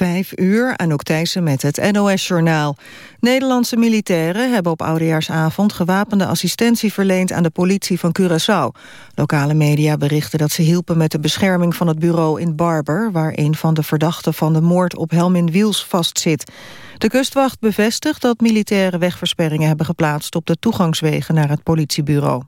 Vijf uur, Anouk Thijssen met het NOS-journaal. Nederlandse militairen hebben op Oudejaarsavond gewapende assistentie verleend aan de politie van Curaçao. Lokale media berichten dat ze hielpen met de bescherming van het bureau in Barber, waar een van de verdachten van de moord op Helmin Wiels vastzit. De kustwacht bevestigt dat militairen wegversperringen hebben geplaatst op de toegangswegen naar het politiebureau.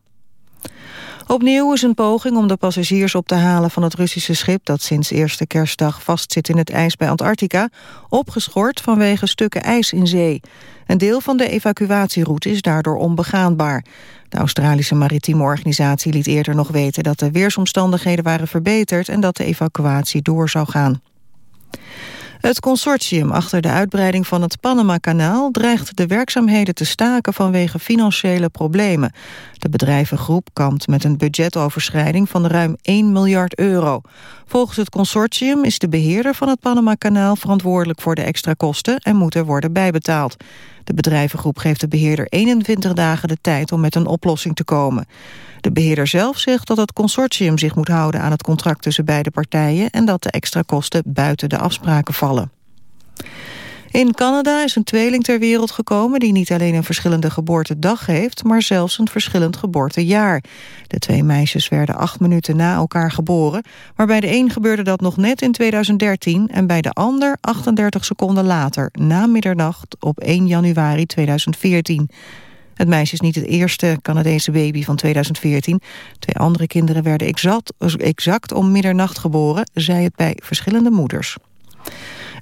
Opnieuw is een poging om de passagiers op te halen van het Russische schip... dat sinds eerste kerstdag vastzit in het ijs bij Antarctica... opgeschort vanwege stukken ijs in zee. Een deel van de evacuatieroute is daardoor onbegaanbaar. De Australische Maritieme Organisatie liet eerder nog weten... dat de weersomstandigheden waren verbeterd en dat de evacuatie door zou gaan. Het consortium achter de uitbreiding van het Panama-kanaal dreigt de werkzaamheden te staken vanwege financiële problemen. De bedrijvengroep kampt met een budgetoverschrijding van ruim 1 miljard euro. Volgens het consortium is de beheerder van het Panama-kanaal verantwoordelijk voor de extra kosten en moet er worden bijbetaald. De bedrijvengroep geeft de beheerder 21 dagen de tijd om met een oplossing te komen. De beheerder zelf zegt dat het consortium zich moet houden aan het contract tussen beide partijen en dat de extra kosten buiten de afspraken vallen. In Canada is een tweeling ter wereld gekomen die niet alleen een verschillende geboortedag heeft, maar zelfs een verschillend geboortejaar. De twee meisjes werden acht minuten na elkaar geboren, maar bij de een gebeurde dat nog net in 2013 en bij de ander 38 seconden later, na middernacht op 1 januari 2014. Het meisje is niet het eerste Canadese baby van 2014. Twee andere kinderen werden exact, om middernacht geboren, zei het bij verschillende moeders.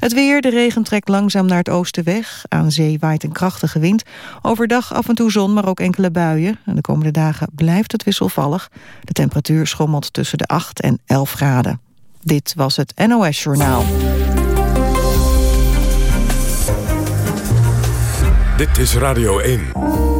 Het weer, de regen trekt langzaam naar het oosten weg. Aan zee waait een krachtige wind. Overdag af en toe zon, maar ook enkele buien. En de komende dagen blijft het wisselvallig. De temperatuur schommelt tussen de 8 en 11 graden. Dit was het NOS Journaal. Dit is Radio 1.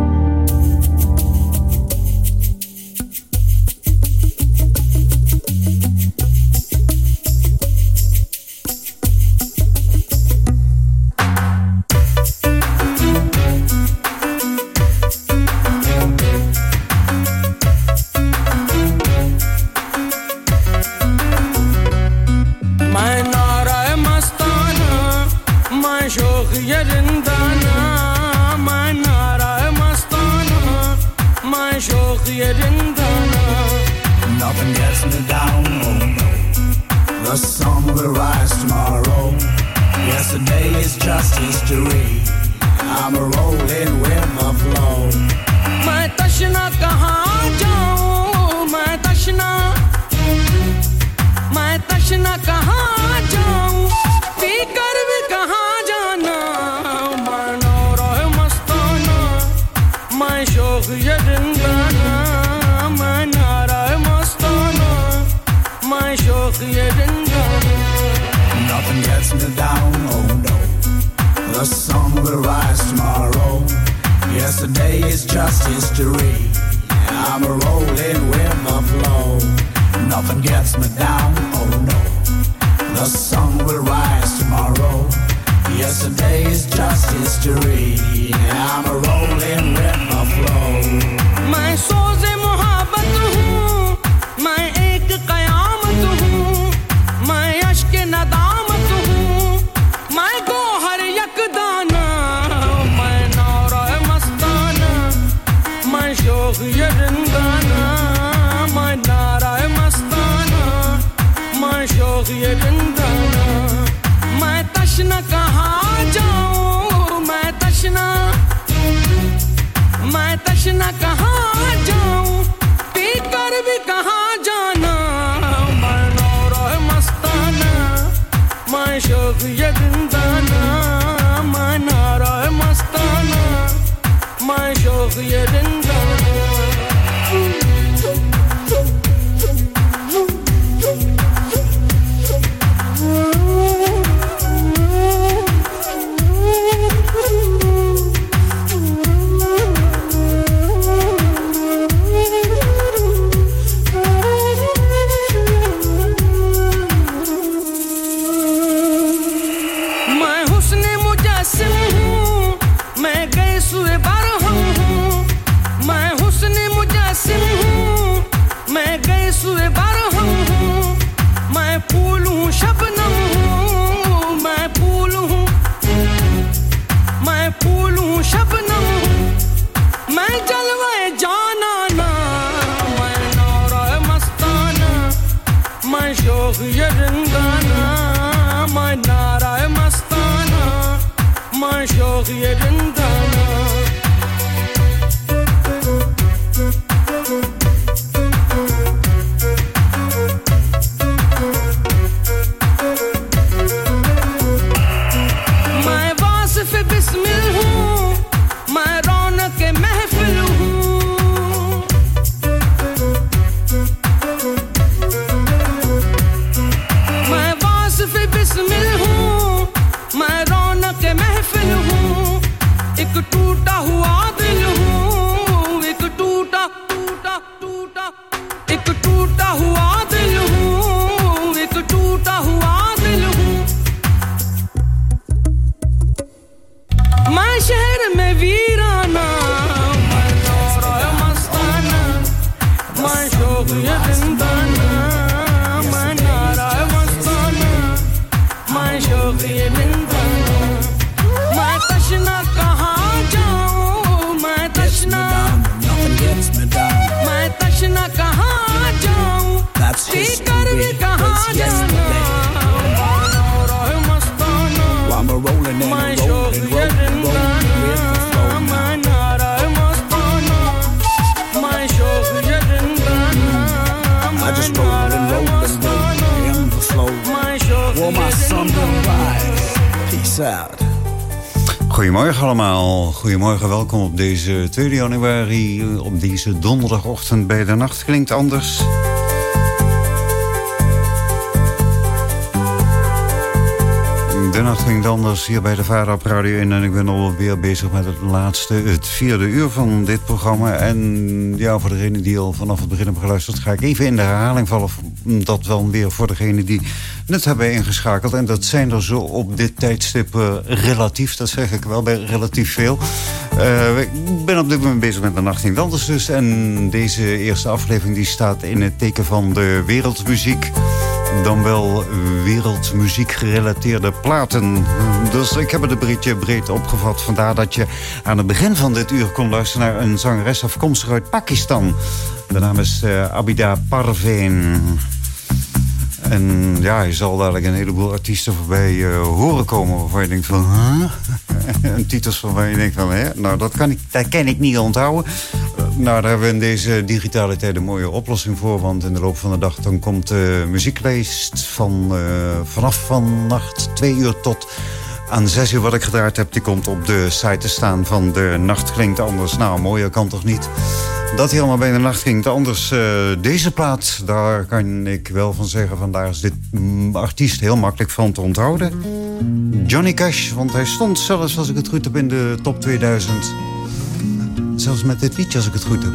getting down. Nothing gets me down. The sun will rise tomorrow. Yesterday is just history. I'm rolling with the flow. My तशना My जाऊँ मैं तशना मैं down, oh no. The sun will rise tomorrow. Yesterday is just history. I'm a rolling with the flow. Nothing gets me down, oh no. The sun will rise tomorrow. Yesterday is just history. I'm a rolling with the flow. My soul's emotional. Deze 2 januari. Op deze donderdagochtend bij de nacht klinkt anders. De nacht klinkt anders hier bij de Vader op Radio 1. En ik ben alweer bezig met het laatste, het vierde uur van dit programma. En ja, voor degene die al vanaf het begin hebben geluisterd... ga ik even in de herhaling vallen. Dat wel weer voor degene die net hebben ingeschakeld. En dat zijn er zo op dit tijdstip uh, relatief, dat zeg ik wel, bij relatief veel. Uh, ik ben op dit moment bezig met de Nacht in Anders dus. En deze eerste aflevering die staat in het teken van de wereldmuziek dan wel wereldmuziek gerelateerde platen. Dus ik heb het een beetje breed opgevat. Vandaar dat je aan het begin van dit uur kon luisteren... naar een zangeres afkomstig uit Pakistan. De naam is uh, Abida Parveen. En ja, je zal dadelijk een heleboel artiesten voorbij uh, horen komen... waarvan je denkt van... en titels waarvan je denkt van... Hè? Nou, dat kan ik, dat kan ik niet onthouden. Uh, nou, daar hebben we in deze digitale tijd een mooie oplossing voor. Want in de loop van de dag dan komt de muzieklijst... van uh, vanaf vannacht twee uur tot aan zes uur wat ik gedraaid heb... die komt op de site te staan van de Nacht Klinkt Anders. Nou, mooier kan toch niet... Dat helemaal bij de nacht ging. Anders, uh, deze plaat, daar kan ik wel van zeggen... van daar is dit artiest heel makkelijk van te onthouden. Johnny Cash, want hij stond zelfs, als ik het goed heb, in de top 2000. Zelfs met dit liedje, als ik het goed heb.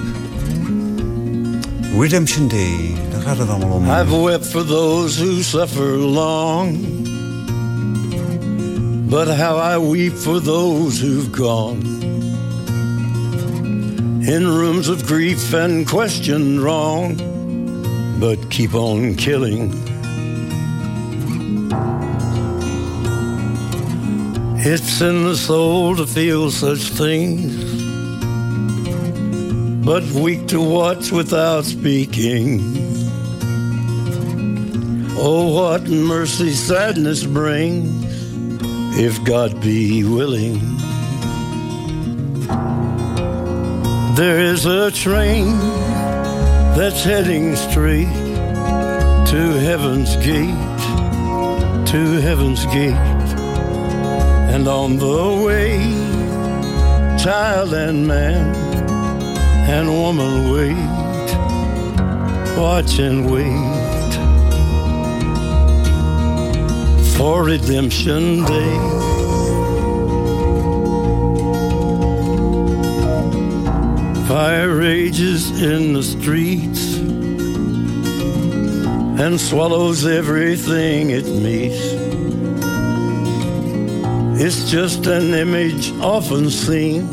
Redemption Day, daar gaat het allemaal om. I've wept for those who suffer long. But how I weep for those who've gone. In rooms of grief and questioned wrong, but keep on killing. It's in the soul to feel such things, but weak to watch without speaking. Oh, what mercy sadness brings, if God be willing. There is a train that's heading straight to heaven's gate, to heaven's gate. And on the way, child and man and woman wait, watch and wait for redemption day. Fire rages in the streets and swallows everything it meets. It's just an image often seen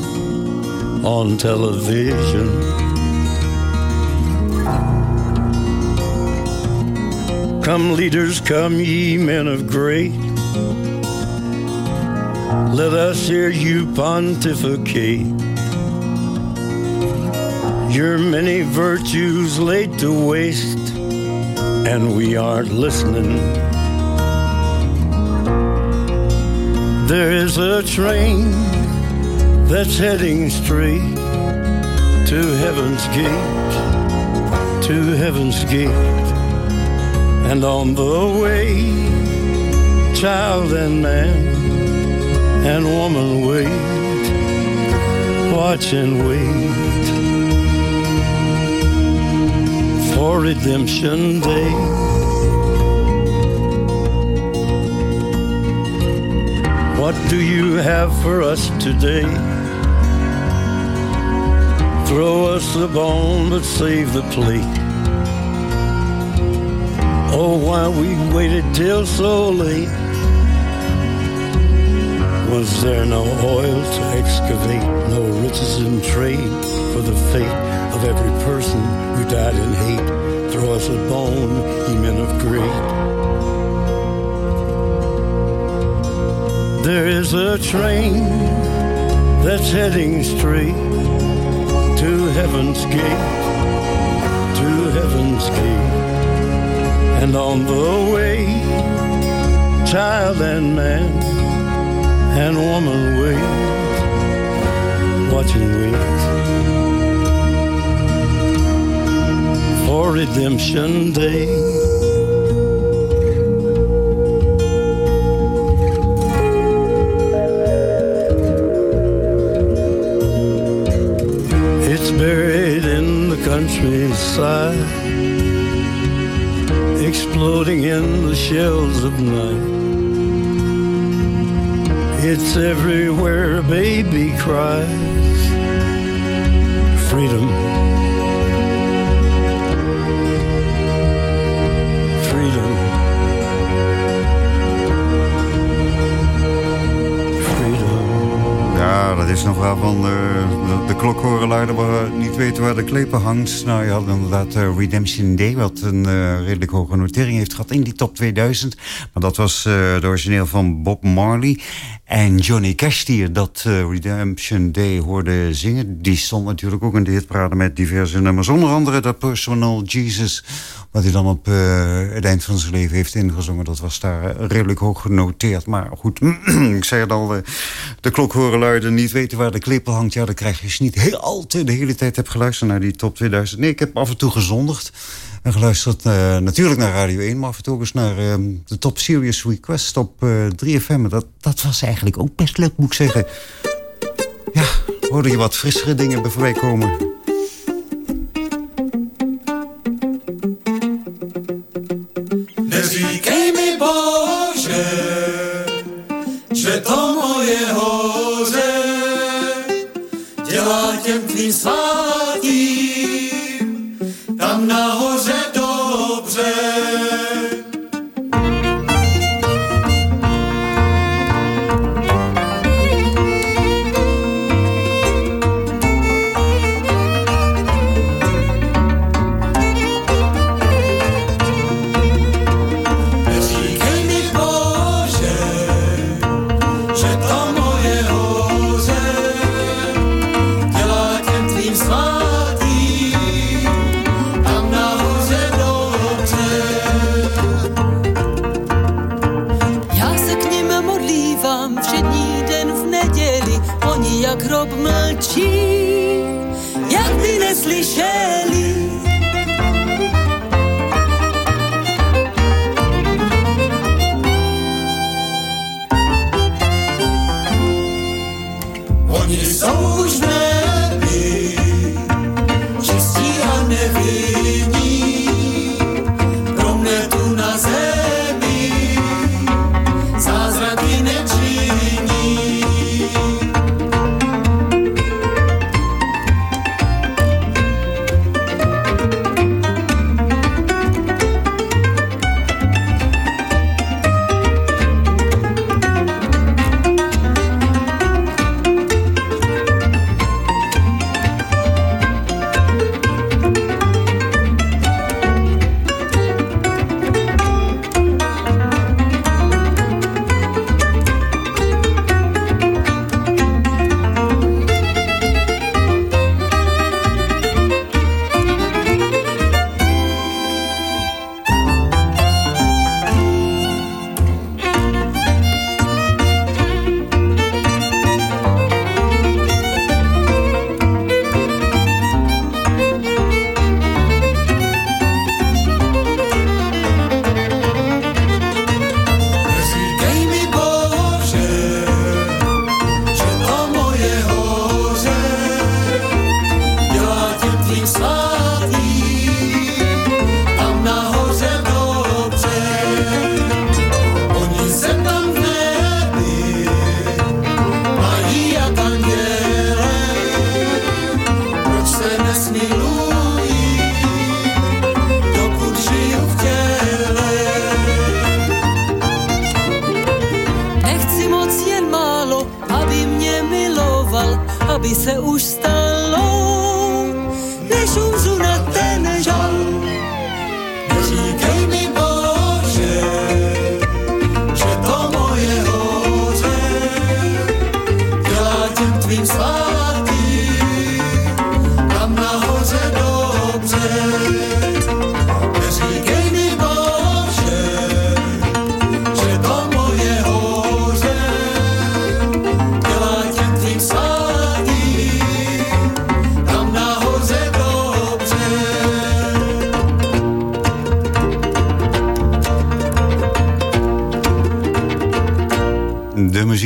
on television. Come, leaders, come, ye men of great. Let us hear you pontificate your many virtues laid to waste, and we aren't listening. There is a train that's heading straight to heaven's gate, to heaven's gate. And on the way, child and man and woman wait, watch and wait for redemption day. What do you have for us today? Throw us the bone, but save the plate. Oh, why we waited till so late? Was there no oil to excavate, no riches in trade for the fate every person who died in hate? Throw us a bone, ye men of great. There is a train that's heading straight to heaven's gate, to heaven's gate. And on the way, child and man and woman wait, watching wait for redemption day. It's buried in the countryside, exploding in the shells of night. It's everywhere a baby cries. Freedom. Freedom. Ja, dat is nog wel van de de we niet weten waar de klepen hangt. Nou, je had inderdaad uh, Redemption Day, wat een uh, redelijk hoge notering heeft gehad in die top 2000. Maar dat was uh, origineel van Bob Marley. En Johnny Cash, die dat Redemption Day hoorde zingen... die stond natuurlijk ook in de hitparade met diverse nummers. Onder andere dat Personal Jesus wat hij dan op uh, het eind van zijn leven heeft ingezongen. Dat was daar redelijk hoog genoteerd. Maar goed, ik zei het al, uh, de klok horen luiden. Niet weten waar de klepel hangt. Ja, dan krijg je je niet heel altijd de hele tijd hebt geluisterd naar die top 2000. Nee, ik heb af en toe gezondigd. En geluisterd natuurlijk naar Radio 1, maar af en toe eens naar de Top Serious Request op uh, 3FM. Dat, dat was eigenlijk ook best leuk, moet ik zeggen. Ja, hoorde je wat frissere dingen bij voorbij komen.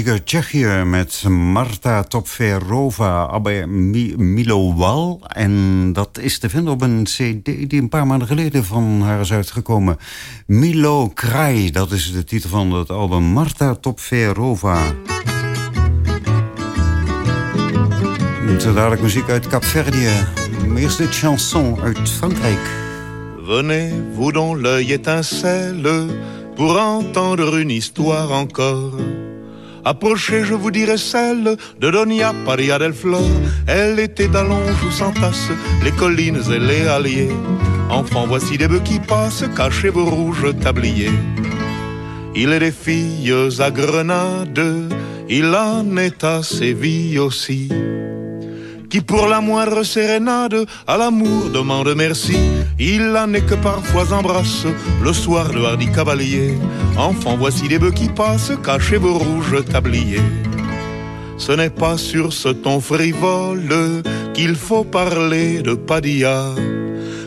De Tsjechië met Marta Topferova, Abbe Mi Milowal. En dat is te vinden op een cd die een paar maanden geleden van haar is uitgekomen. Milo Kraj, dat is de titel van het album Marta Topferova. Zo dadelijk muziek uit Capverdië. Eerst dit chanson uit Frankrijk. Venez, vous dont l'œil étincelle, pour entendre une histoire encore. Approchez, je vous dirai celle de Donia Paria del Flor. Elle était d'allonge ou sans tasse, les collines et les halliers. Enfants, voici des bœufs qui passent, cachez vos rouges tabliers. Il est des filles à Grenade, il en est à Séville aussi qui pour la moindre sérénade à l'amour demande merci. Il en est que parfois embrasse le soir le hardi cavalier. Enfant, voici des bœufs qui passent, cachez vos rouges tabliers. Ce n'est pas sur ce ton frivole qu'il faut parler de Padilla.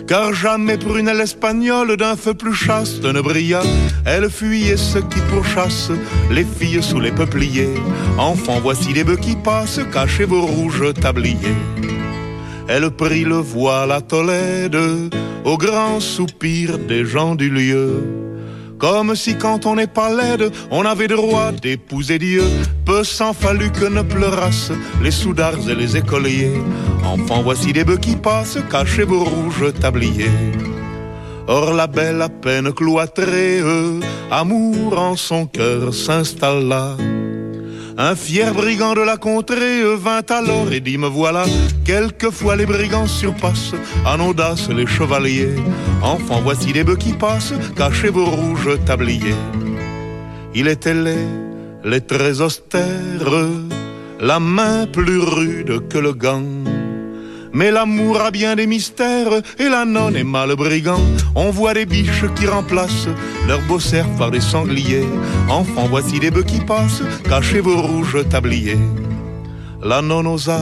Car jamais prunelle espagnole d'un feu plus chaste ne brilla. Elle fuyait ceux qui pourchassent les filles sous les peupliers. Enfants, voici les bœufs qui passent, cachez vos rouges tabliers. Elle prit le voile à Tolède au grand soupir des gens du lieu. Comme si quand on n'est pas laide, on avait droit d'épouser Dieu. Peu s'en fallut que ne pleurassent les soudards et les écoliers. Enfants, voici des bœufs qui passent, cachez vos rouges tabliers. Or la belle à peine cloîtrée, amour en son cœur s'installa. Un fier brigand de la contrée vint alors et dit me voilà. Quelquefois les brigands surpassent en audace les chevaliers. Enfants, voici des bœufs qui passent, cachez vos rouges tabliers. Il était laid, les très austères, la main plus rude que le gant. Mais l'amour a bien des mystères et la nonne est mal brigand. On voit des biches qui remplacent leurs beaux cerfs par des sangliers. Enfants, voici des bœufs qui passent, cachez vos rouges tabliers. La nonne osa,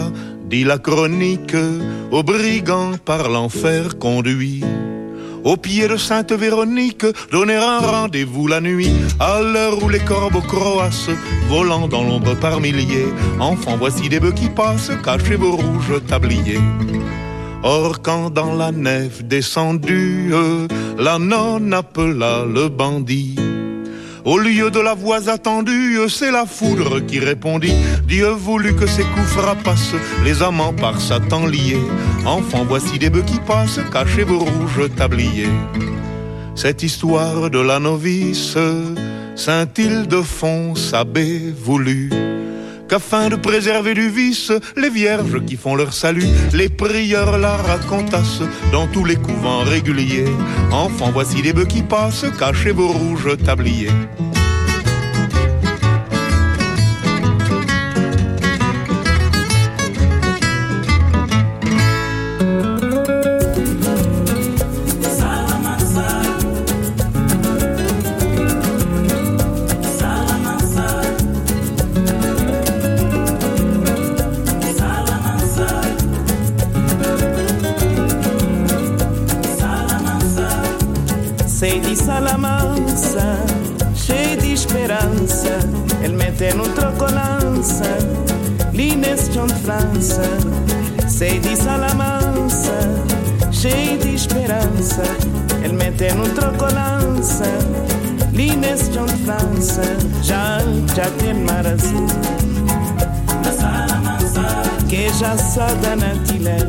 dit la chronique, au brigand par l'enfer conduit. Au pied de Sainte Véronique, donner un rendez-vous la nuit, à l'heure où les corbeaux croassent, volant dans l'ombre par milliers. Enfants, voici des bœufs qui passent, cachez vos rouges tabliers. Or, quand dans la nef descendue, la nonne appela le bandit. Au lieu de la voix attendue, c'est la foudre qui répondit. Dieu voulut que ces coups frappassent les amants par Satan liés. Enfants, voici des bœufs qui passent, cachez vos rouges tabliers. Cette histoire de la novice, Saint Ildefonse abbé voulut qu'afin de préserver du vice les vierges qui font leur salut, les prieurs la racontassent dans tous les couvents réguliers. Enfants, voici des bœufs qui passent, cachez vos rouges tabliers. Trocolança, li nesse chão de França. Sei de Salamança, cheio de esperança. Ele mete no trocolança, li nesse chão de França. Já, já tem mar azul. Que já soda na tilela.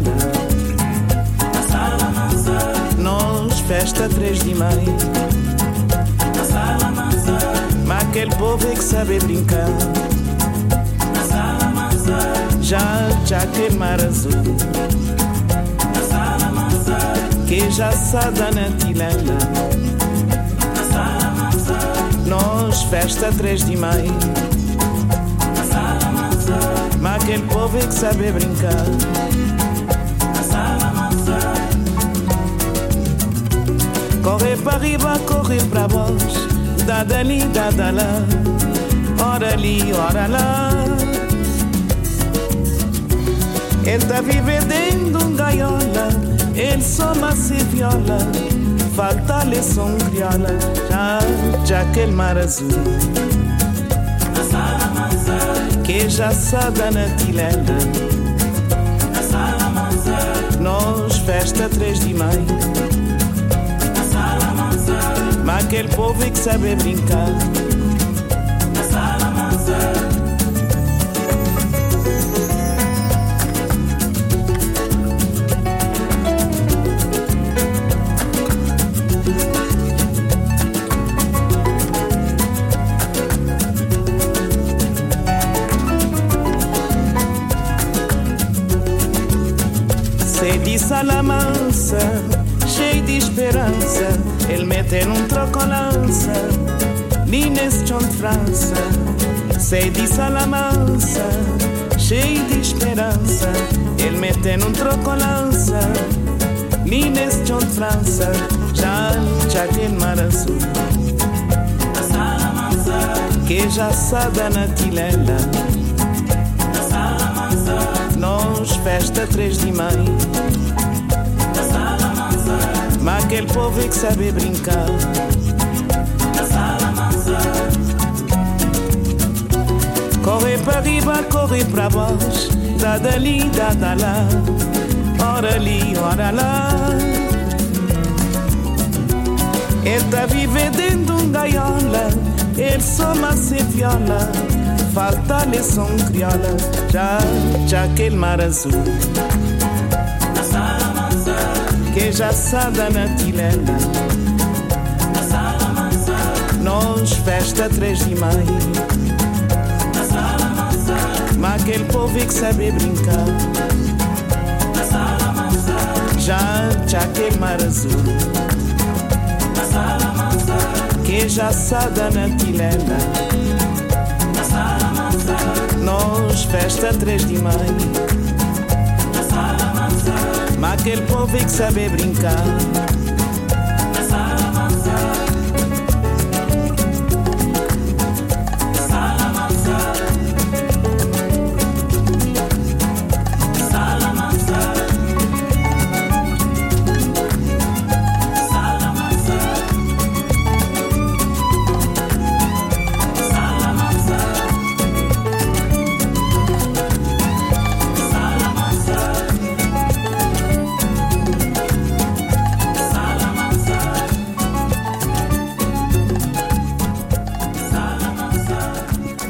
Nós, festa 3 de maio. Mas aquele povo é que sabe brincar. Já, já que mar azul. Que já sada na tilena. Nós festa 3 de maio. Mas aquele povo é que sabe brincar. Correr para riba, correr para baixo. Dá dali, dá lá. Ora ali, ora lá. Ele tá vivendo de um gaiola, ele só se viola, falta-lhe som crioula, já, já aquele mar azul. Que já sabe na tilena, nós festa 3 de maio. Mas aquele povo é que sabe brincar. di speranza e mette in troco lança. Nines John França sei de Salamanza cheio de esperança, ele mete num un troco l'ansa Nines John Já, já tem Maransu que já sa na tilela Nós festa três de maio mas aquele povo é que sabe brincar. Corre para riba, corre para baixo, dá dali, dá da lá, ora ali, ora lá. Ele tá vivendo dentro de um gaiola, ele só se viola, falta-lhe som crioula, já, já aquele mar azul que já sada na tilena. Nós festa 3 de maio. Mas aquele povo é que sabe brincar. Já aquele mar azul. Que já sada na tilena. Nós festa 3 de maio. Mas aquele povo é que sabe brincar.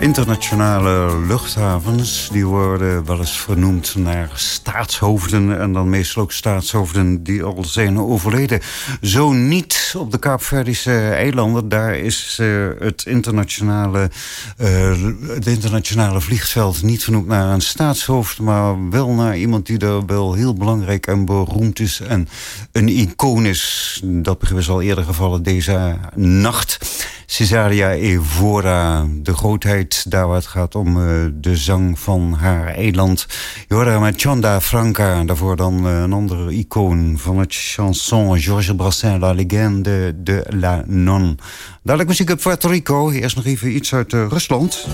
Internationale luchthavens... die worden wel eens vernoemd naar staatshoofden... en dan meestal ook staatshoofden die al zijn overleden. Zo niet op de Kaapverdische eilanden. Daar is uh, het, internationale, uh, het internationale vliegveld niet vernoemd naar een staatshoofd... maar wel naar iemand die daar wel heel belangrijk en beroemd is... en een icoon is. Dat is al eerder gevallen deze nacht... Cesaria Evora, de grootheid daar waar het gaat om uh, de zang van haar eiland. Je hoorde Franca, daarvoor dan uh, een andere icoon van het chanson Georges Brassens, La Legende de la Non. Dadelijk muziek op Puerto Rico, eerst nog even iets uit uh, Rusland.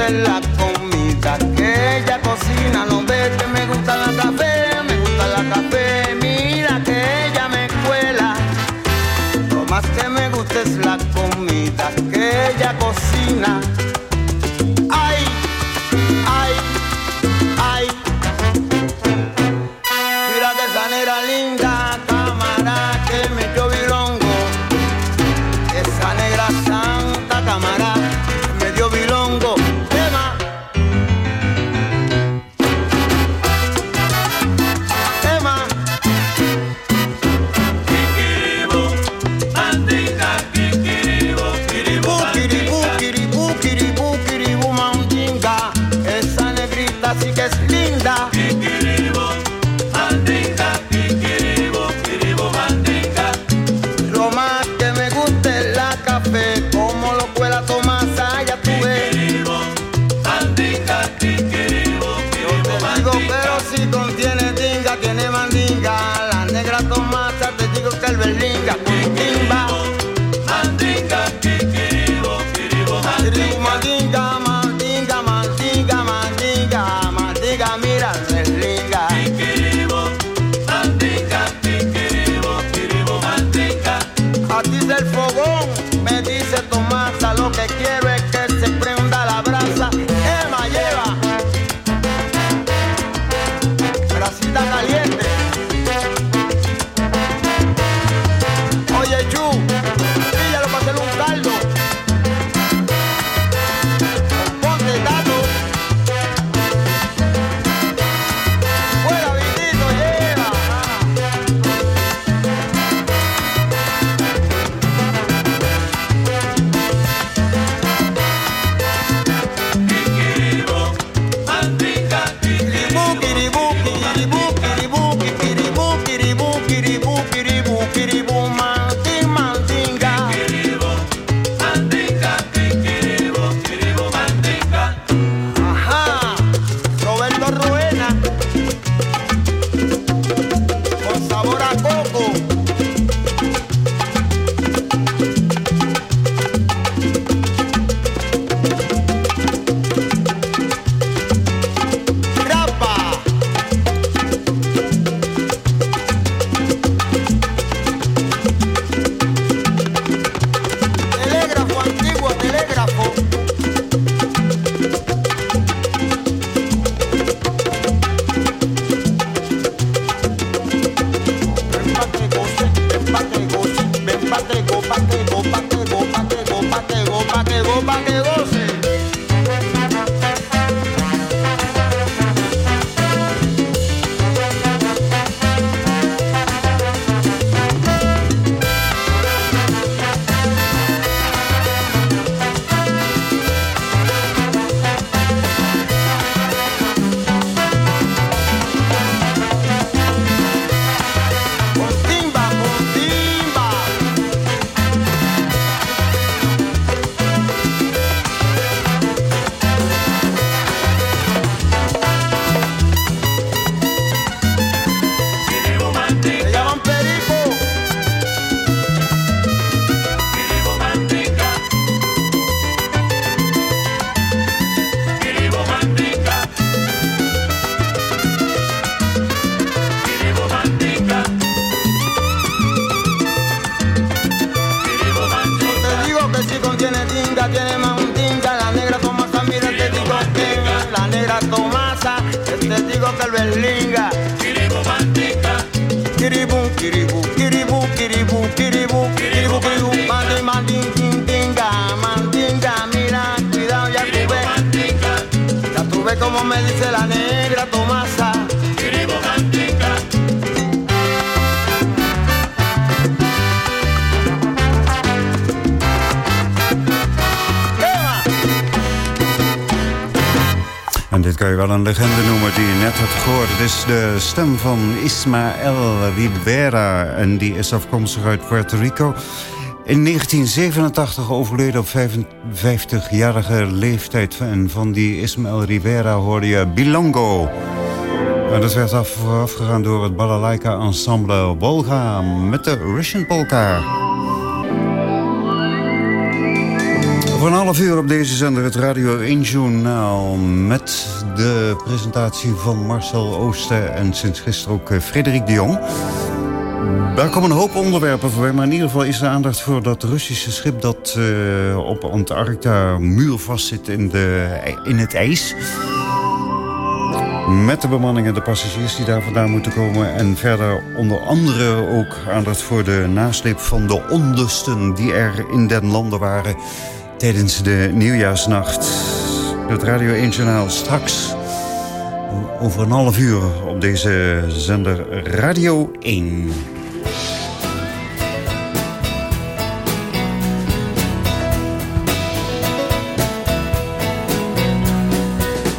fell locked legende noemen die je net hebt gehoord. Het is de stem van Ismael Rivera en die is afkomstig uit Puerto Rico. In 1987 overleden op 55-jarige leeftijd. En van die Ismael Rivera hoorde je Bilongo. En dat werd afgegaan door het balalaika ensemble Volga met de Russian Polka. Voor een half uur op deze zender het Radio 1 Journaal... met de presentatie van Marcel Oosten en sinds gisteren ook eh, Frederik de Jong. Daar komen een hoop onderwerpen voorbij, maar in ieder geval is er aandacht voor dat Russische schip... dat uh, op Antarctica muurvast zit in, de, in het ijs... Met de bemanning en de passagiers die daar vandaan moeten komen. En verder onder andere ook aandacht voor de nasleep van de onlusten... die er in den landen waren tijdens de nieuwjaarsnacht. Het Radio 1 Journaal straks over een half uur op deze zender Radio 1.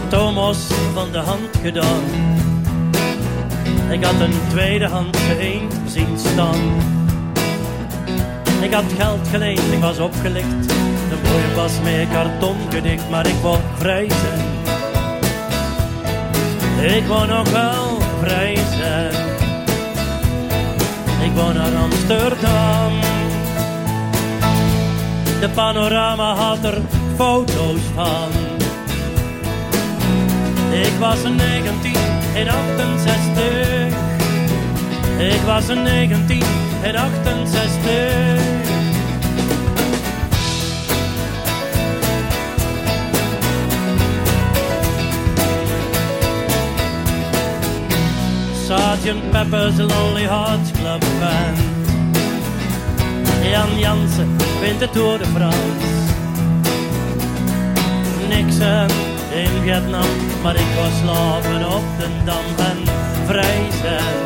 Thomas van de hand gedaan. Ik had een tweede hand eend zien staan. Ik had geld geleend, ik was opgelicht de mooie was met karton gedicht, maar ik wou vrij zijn. Ik wou nog wel vrij zijn. Ik wou naar Amsterdam. De panorama had er foto's van. Ik was een 19 in 68. Ik was een 19 in 68. Sergeant Pepper's Lonely Hearts Club Band. Jan Jansen wint de Tour de France. In Vietnam, maar ik was slapen op de Dam en vrij zijn.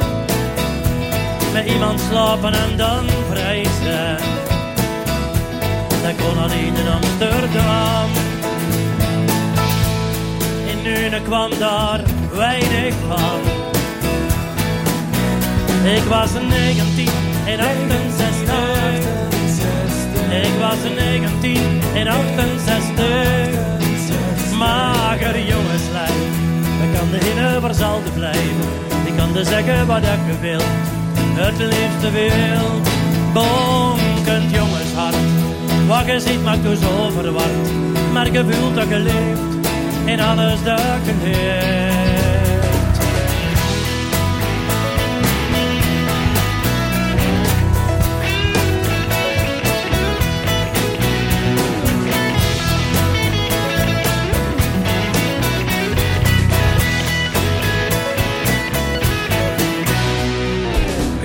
Met iemand slapen en dan vrij zijn. Dat kon alleen in Amsterdam. In Nune kwam daar weinig van. Ik was een 19 in 68. Ik was een 19 in 68. Mager jongenslijf. Ik kan de universal blijven. Ik kan de zeggen wat ik wil. Het liefste wil. Bonkend jongenshart. Wat je ziet maakt dus overward. Maar je voelt dat je leeft. In alles dat je leeft.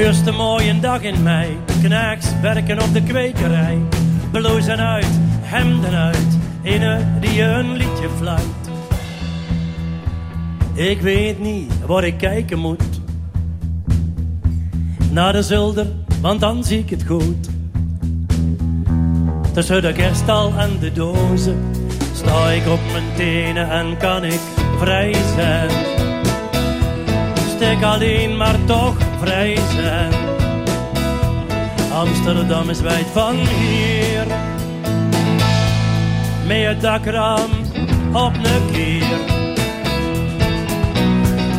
Eerste mooie dag in mei, knaks werken op de kwekerij. Blozen uit, hemden uit, in die een liedje fluit. Ik weet niet waar ik kijken moet. Naar de zolder, want dan zie ik het goed. Tussen de kerststal en de dozen sta ik op mijn tenen en kan ik vrij zijn. Stek alleen maar toch vrij zijn. Amsterdam is wijd van hier. Met het dakraam op een keer.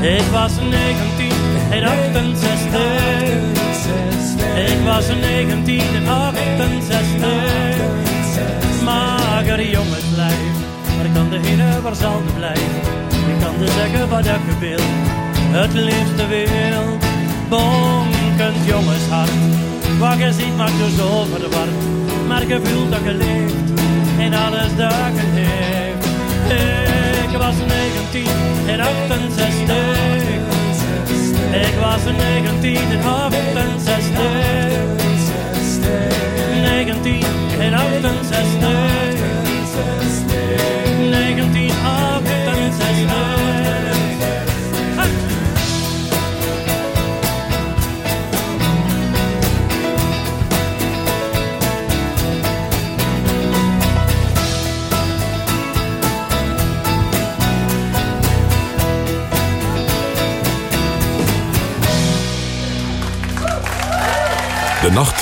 Ik was 19 in 68. Ik was 19 in 68. Mager jongenslijf, maar ik kan de ene waar zal blijven. Ik kan de zeggen wat ik wil, het liefste wil bonkend jongenshart. Wat je ziet maakt je zo verward, maar je voelt dat je leeft in alles dat je heeft. Ik was 19 in 68. Ik was 19 in 68. 19 in 68.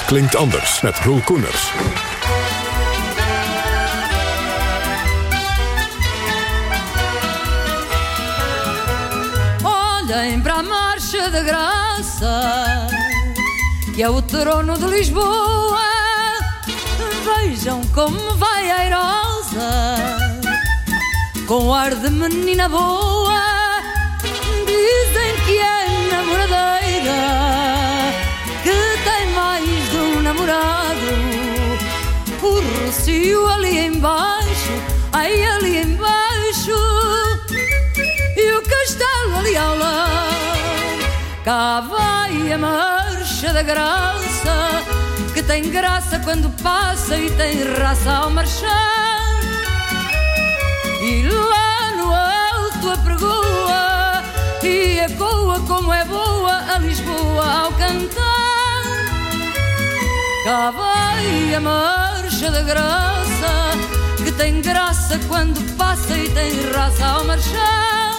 Klinkt anders met Roel Koeners. Olhem para a marcha da graça, que é o trono de Lisboa. Vejam como vai airosa, com ar de menina boa. Dizem que é namoradeira, O Rocio ali embaixo, aí ali embaixo, e o castelo ali ao lado. Cá vai a marcha da graça, que tem graça quando passa e tem raça ao marchar. E lá no alto a pregoa E ecoa como é boa a Lisboa ao cantar Cá vai a marcha da graça Que tem graça quando passa e tem raça ao marchar.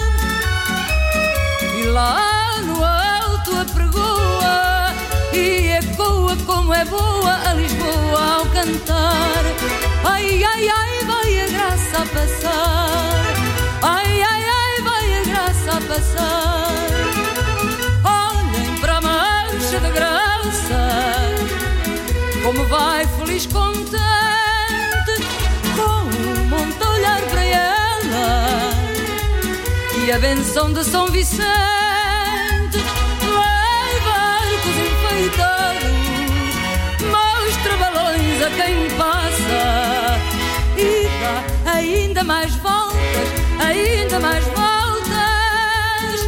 E lá no alto a pregoa E ecoa como é boa a Lisboa ao cantar. Ai, ai, ai, vai a graça a passar. Ai, ai, ai, vai a graça a passar. Olhem para a marcha da graça Como vai feliz contente A benção de São Vicente. Vai barcos enfeitados Mostra balões a quem passa. E dá ainda mais voltas Ainda mais voltas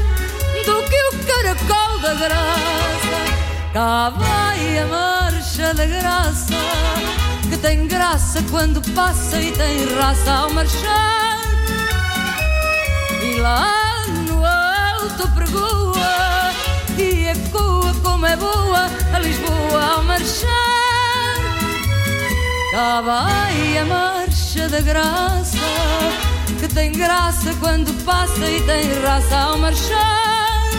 Do que o caracol da graça. Cá vai a marcha da graça Que tem graça quando passa E tem raça ao marchar lá no alto pregoa E ecoa como é boa A Lisboa ao marchar. Cá vai a marcha da graça Que tem graça quando passa E tem raça ao marchar.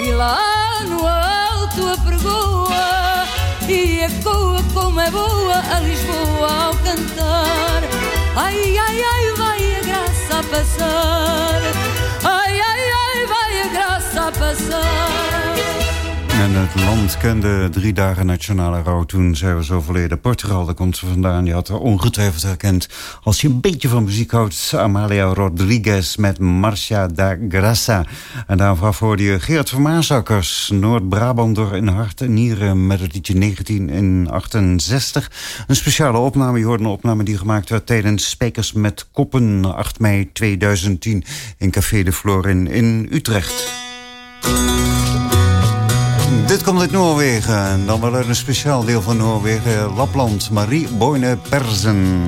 E lá no alto a pregoa E ecoa como é boa A Lisboa ao cantar. Ai, ai, ai, a passar. Ai, ai, ai, vai a graça passar En het land kende drie dagen nationale rouw toen zij was overleden. Portugal, daar komt ze vandaan. Je had haar ongetwijfeld herkend. Als je een beetje van muziek houdt, Amalia Rodriguez met Marcia da Graça. En daarvoor hoorde je Geert van Maasakkers, Noord-Brabander in hart en nieren... met het liedje 1968. Een speciale opname, je hoorde een opname die gemaakt werd... tijdens Spijkers met Koppen, 8 mei 2010... in Café de Florin in Utrecht. Dit komt uit Noorwegen. En dan wel een speciaal deel van Noorwegen. Lapland. Marie Boine Persen.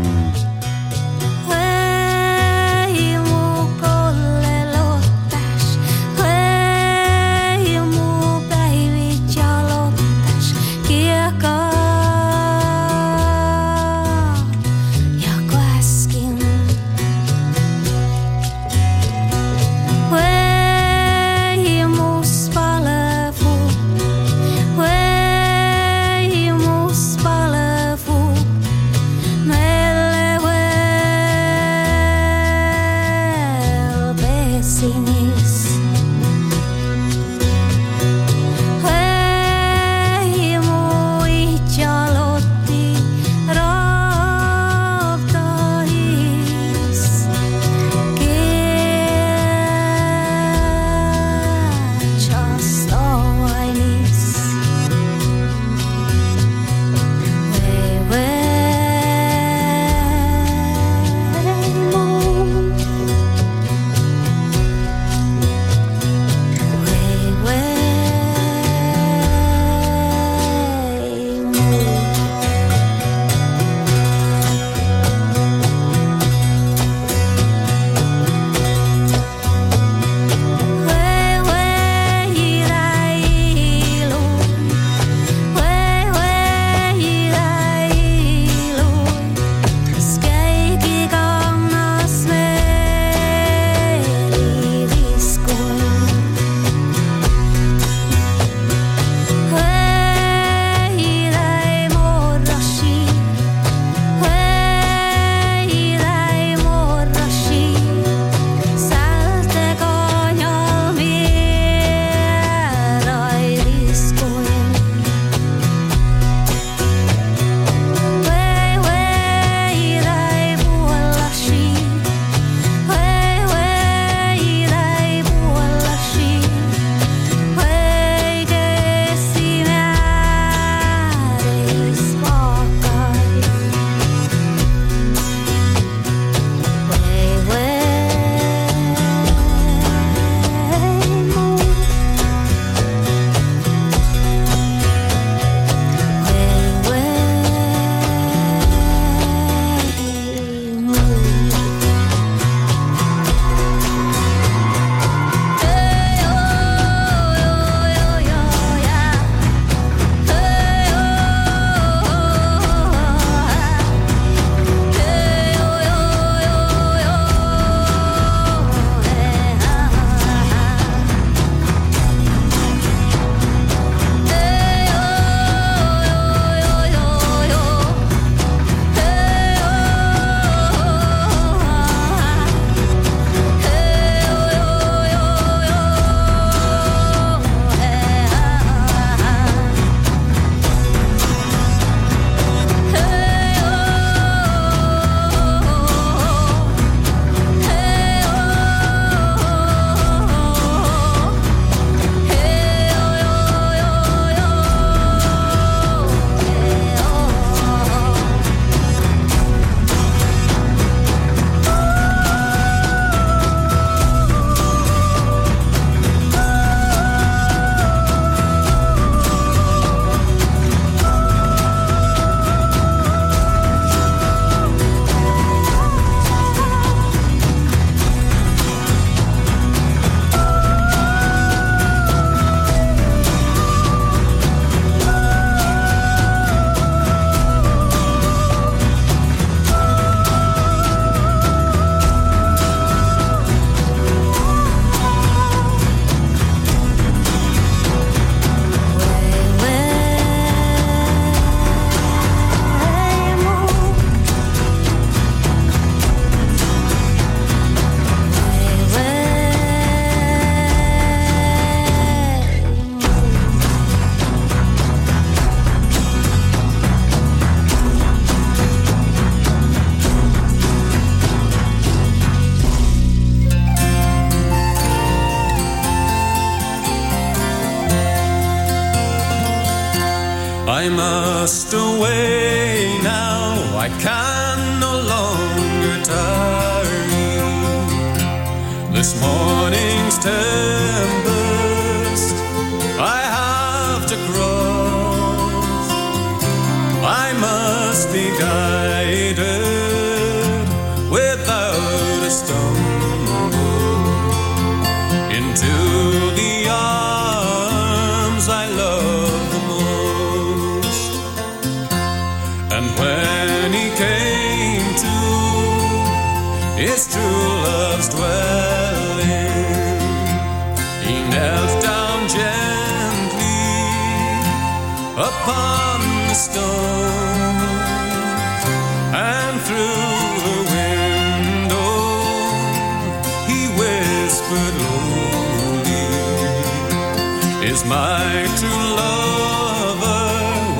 Is my true lover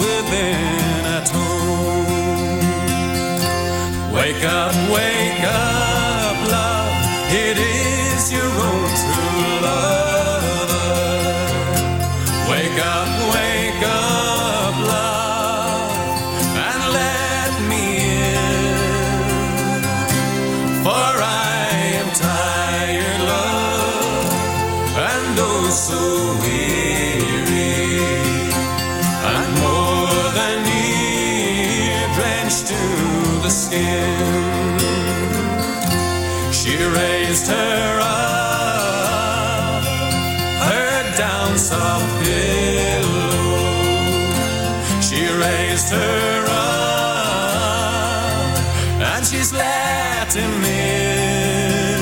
within at home? Wake up, wake up, raised her up, her down soft pillow. She raised her up, and she's let him in,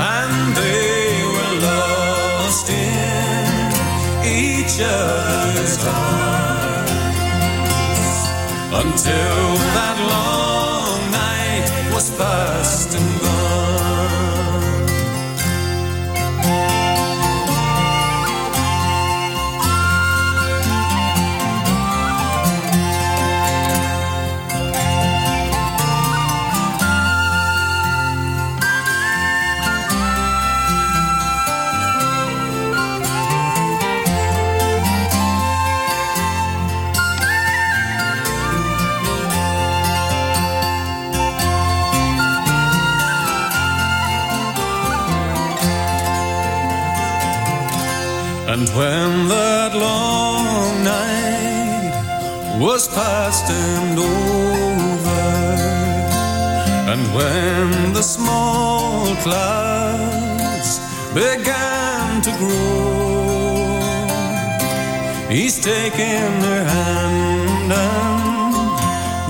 and they were lost in each other's arms until that long night was past and gone. When that long night was past and over, and when the small clouds began to grow, he's taken her hand and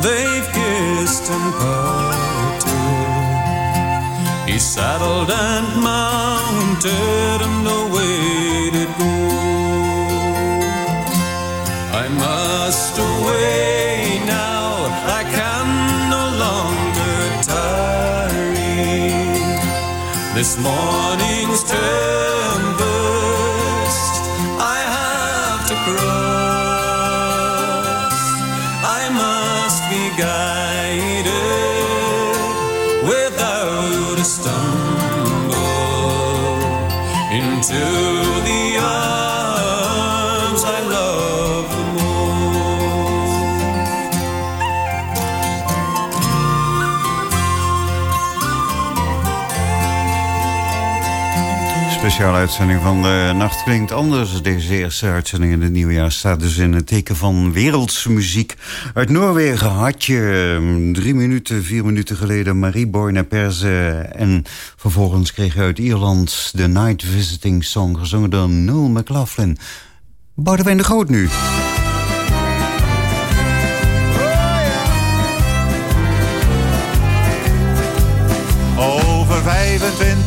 they've kissed and parted. He saddled and mounted and away must away now, I can no longer tarry. This morning's tempest I have to cross. I must be guided without a stumble into Speciale uitzending van de Nacht Klinkt Anders. Deze eerste uitzending in het nieuwjaar staat dus in het teken van wereldse muziek. Uit Noorwegen had je mm, drie minuten, vier minuten geleden Marie Boyne Perse. En vervolgens kreeg je uit Ierland de Night Visiting Song, gezongen door Noel McLaughlin. Boudewijn de Groot nu.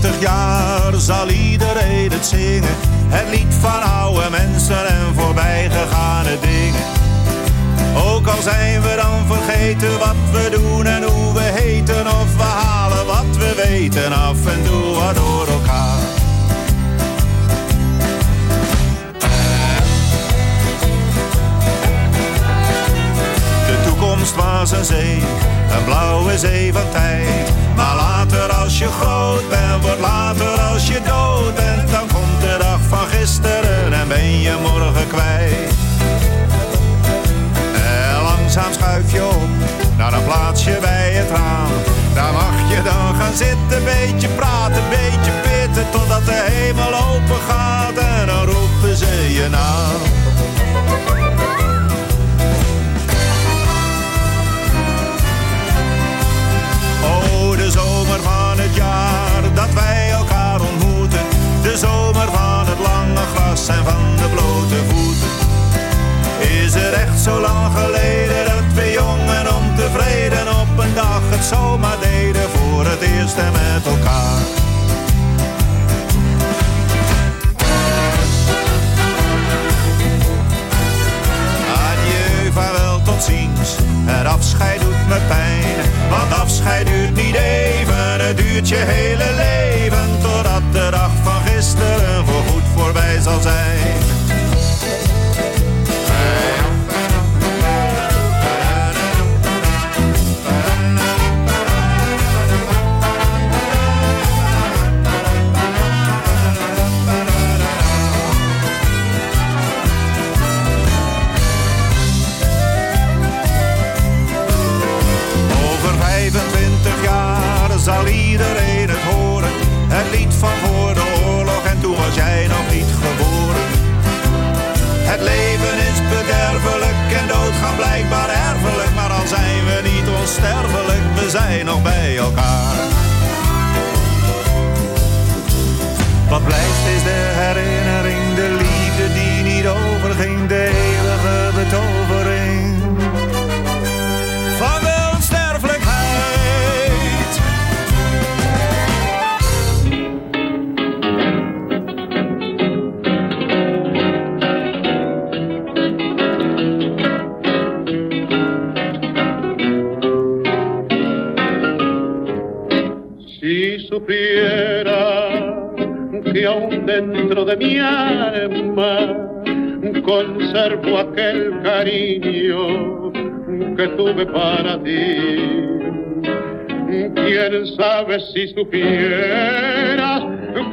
25 jaar zal iedereen het zingen. Het lied van oude mensen en voorbijgegane dingen. Ook al zijn we dan vergeten wat we doen en hoe we heten. Of we halen wat we weten af en toe wat door elkaar. De toekomst was een zee, een blauwe zee van tijd. Maar als je groot bent, wordt later als je dood bent. Dan komt de dag van gisteren en ben je morgen kwijt. En langzaam schuif je op naar een plaatsje bij het raam. Daar mag je dan gaan zitten, beetje praten, beetje pitten, totdat de hemel open gaat en dan roepen ze je naam. Het jaar dat wij elkaar ontmoeten. De zomer van het lange gras en van de blote voeten. Is er echt zo lang geleden dat we jong en ontevreden op een dag het zomaar deden voor het eerst en met elkaar. Het afscheid doet me pijn. Want afscheid duurt niet even, het duurt je hele leven. Totdat de dag van gisteren voorgoed voorbij zal zijn. Zal iedereen het horen. Het lied van voor de oorlog en toen was jij nog niet geboren. Het leven is bederfelijk en doodgaan blijkbaar erfelijk. Maar al zijn we niet onsterfelijk, we zijn nog bij elkaar. Wat blijft is de herinnering, de liefde die niet overging, de eeuwige betovering aún dentro de mi alma conservo aquel cariño que tuve para ti. Quién sabe si supieras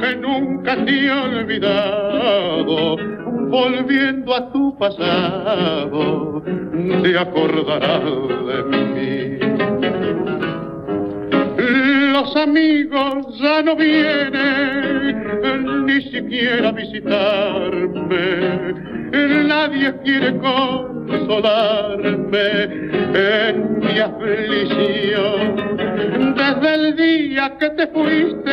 que nunca te he olvidado, volviendo a tu pasado, te acordarás de mí. Los amigos ya no vienen ni siquiera a visitarme. Nadie quiere consolarme en mi aflicción. Desde el día que te fuiste,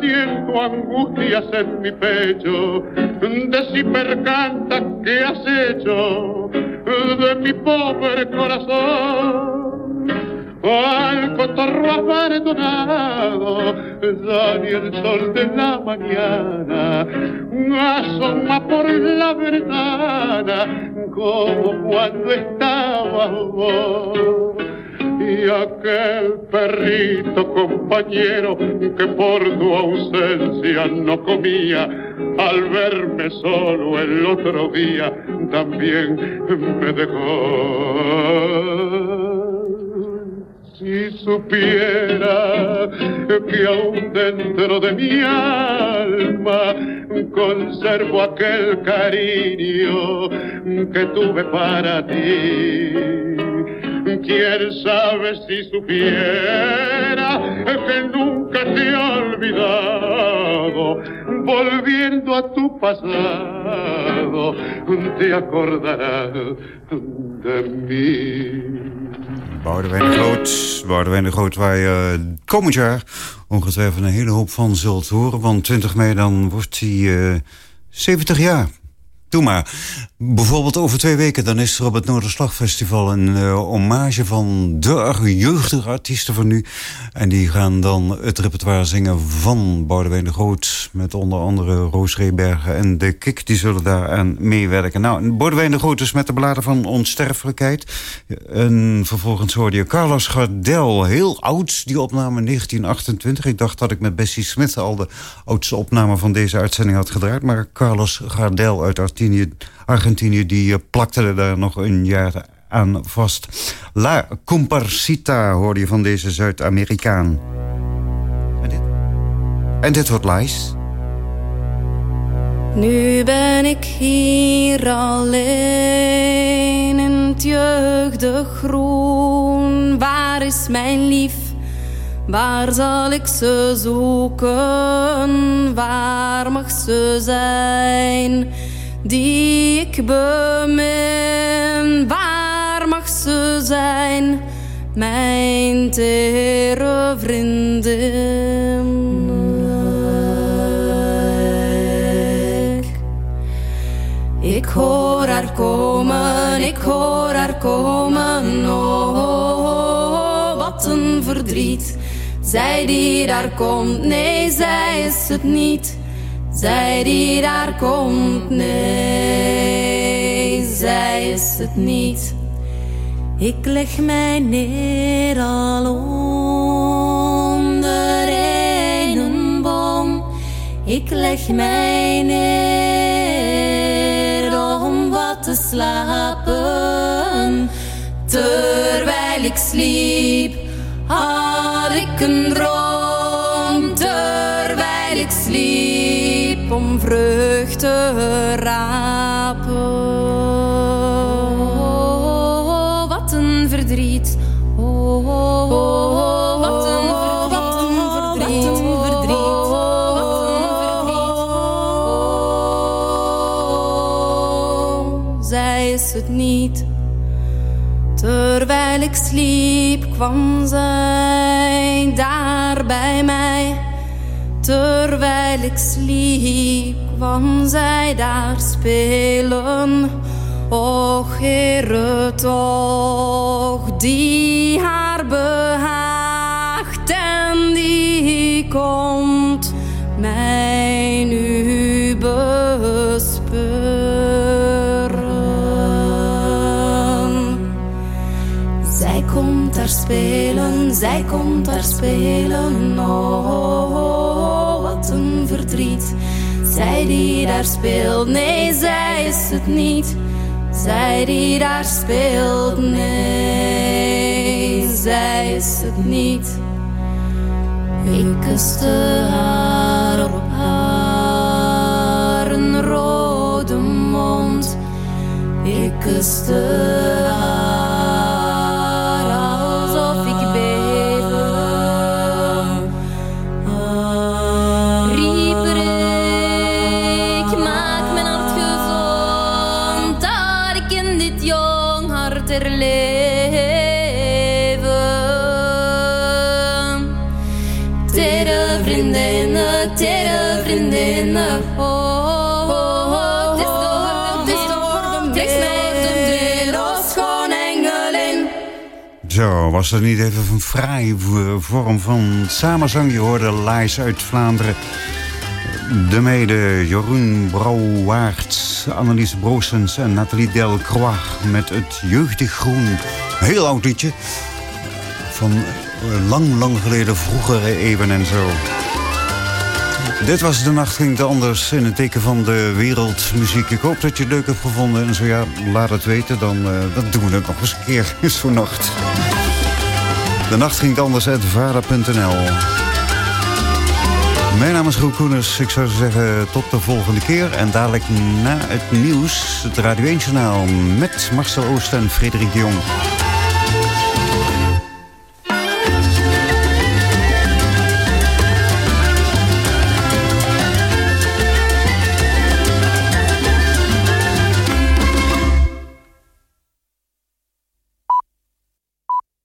siento angustias en mi pecho. De si percanta que has hecho de mi pobre corazón. Al cotorro abandonado, ya el sol de la mañana asoma por la ventana como cuando estabas vos. Y aquel perrito compañero que por tu ausencia no comía, al verme solo el otro día también me dejó. Si supiera que aún dentro de mi alma conservo aquel cariño que tuve para ti. Quién sabe si supiera que nunca te he olvidado, volviendo a tu pasado, te acordarás de mí. Boudewijn de Groot, Boudewijn de Groot, waar je eh, komend jaar ongetwijfeld een hele hoop van zult horen. Want 20 mei dan wordt hij eh 70 jaar. Doe maar. Bijvoorbeeld over twee weken dan is er op het Noorderslagfestival... een eh, hommage van de jeugdige artiesten van nu. En die gaan dan het repertoire zingen van Boudewijn de Groot... met onder andere Roos Rebergen en De Kik. Die zullen daaraan meewerken. Nou, Boudewijn de Groot is met de bladen van onsterfelijkheid. En vervolgens hoorde je Carlos Gardel, heel oud, die opname 1928. Ik dacht dat ik met Bessie Smith al de oudste opname van deze uitzending had gedraaid. Maar Carlos Gardel uit Argentinië, Argentinië die eh, plakte daar nog een jaar aan vast. La Comparsita hoorde je van deze Zuid-Amerikaan. En dit, en dit wordt Lies. Nu ben ik hier alleen in het jeugdig groen. is mijn lief? Waar zal ik ze zoeken? Waar mag ze zijn? Die ik bemin, waar mag ze zijn? Mijn tere vriendin. Ik hoor haar komen, ik hoor haar komen. Oh, wat een verdriet. Zij die daar komt, nee, zij is het niet. Zij die daar komt, nee, zij is het niet. Ik leg mij neer al onder een boom. Ik leg mij neer om wat te slapen. Terwijl ik sliep, had ik een droom. Terwijl ik sliep, om vrucht te rapen. Oh. Oh, oh, oh, wat een verdriet. Verdriet. Wat een verdriet. Is het niet. Terwijl ik sliep kwam zij daar bij mij. Terwijl ik sliep kwam zij daar spelen. Och, Heere, toch die haar behaagt en die komt mij nu bespeuren. Zij komt daar spelen, zij komt daar spelen. Oh, Zij die daar speelt, nee, zij is het niet. Zij die daar speelt, nee, zij is het niet. Ik kuste haar op haar een rode mond. Ik kuste was dat niet even een fraaie vo- vorm van samenzang? Je hoorde Lies uit Vlaanderen. De meiden Jeroen Brouwaert, Annelies Broosens en Nathalie Delcroix... met het Jeugdig Groen. Heel oud liedje. Van eh, lang, lang geleden, vroegere eeuwen en zo. Dit was De Nacht Ging Het Anders in het teken van de wereldmuziek. Ik hoop dat je het leuk hebt gevonden. En zo ja, laat het weten, dan, eh, dan doen we het nog eens een keer zo'n nacht. De Nacht Ging Anders, vader.nl. Mijn naam is Roel Koeners. Ik zou zeggen tot de volgende keer. En dadelijk na het nieuws, het Radio 1 Journaal... met Marcel Oost en Frederik de Jong.